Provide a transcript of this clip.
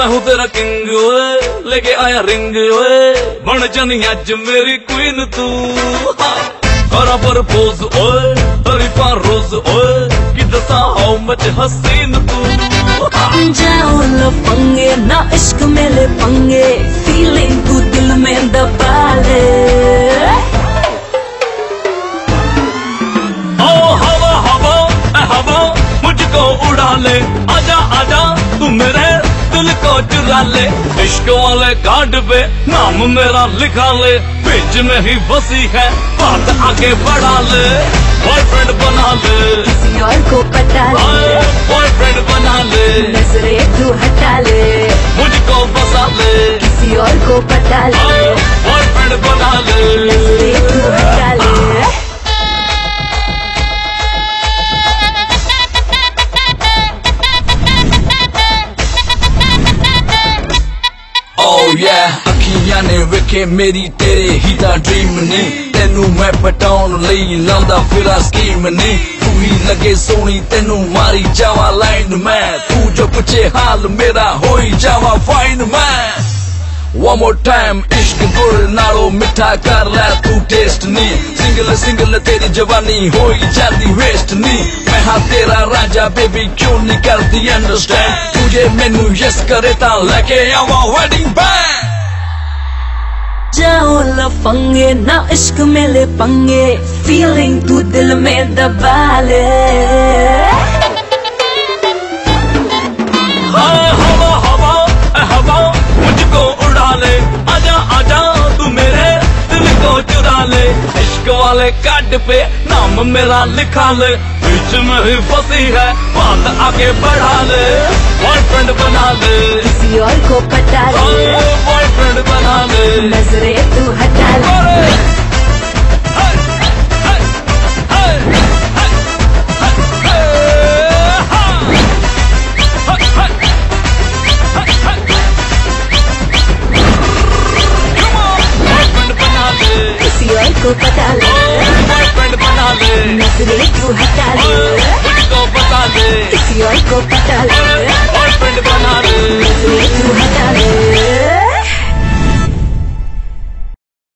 तेरा किंग ओए लेके आया रिंग ओए। बन जानी अज मेरी क्वीन तू। करा पर पोज ओए तरीफा रोज ओए। कि दसा हाउ मच हसीन तू। जाओ लफंगे ना इश्क में ले पंगे फीलिंग तू दिल में दबा ले। ओ हवा हवा हवा मुझको उड़ा ले। को चुरा ले इश्क वाले कार्ड पे नाम मेरा लिखा ले। बीच में ही बसी है बात आगे बढ़ा ले। बॉयफ्रेंड बना ले। किसी और को पता ले। बॉयफ्रेंड बना ले। नजरे तू हटा ले। मुझको बसा ले। किसी और को पता ले। ਓ ਯਾ ਅੱਖੀਆਂ ਨੇ ਵੇਖੇ ਮੇਰੀ ਤੇਰੇ ਹੀ ਦਾ ਡ੍ਰੀਮ ਨੇ ਤੈਨੂੰ ਮੈਂ ਪਟਾਉਣ ਲਈ ਲਾਉਂਦਾ ਫਿਰਾਂ ਸਕੀਮ ਨੇ ਤੂੰ ਹੀ ਲੱਗੇ ਸੋਹਣੀ ਤੈਨੂੰ ਮਾਰੀ ਜਾਵਾਂ ਲਾਈਨ ਮੈਂ ਤੂੰ ਜੋ ਪੁੱਛੇ ਹਾਲ ਮੇਰਾ ਹੋਈ ਜਾਵਾਂ ਫਾਈਨ ਮੈਂ One more time इश्क गुड़ नालो मिठा कर लै तू टेस्ट नी सिंगल सिंगल तेरी जवानी होई जाती वेस्ट नी मैं हाँ तेरा राजा बेबी क्यों नहीं करती अंडरस्टैंड तुझे मेनू यस करे ता लेके आवा वेडिंग बैंड जाओ लफंगे ना इश्क में ले पंगे फीलिंग तू दिल में दबा ले हवा हवा हवा मुझको उड़ा ले आजा आजा तू मेरे दिल को चुरा ले इश्क वाले कार्ड पे नाम मेरा लिखा ले बीच में ही फंसी है बात आगे बढ़ा ले बॉयफ्रेंड बना ले किसी और को पता ले बॉयफ्रेंड बना ले हटा दे खुद को बता दे किसी और को बता दे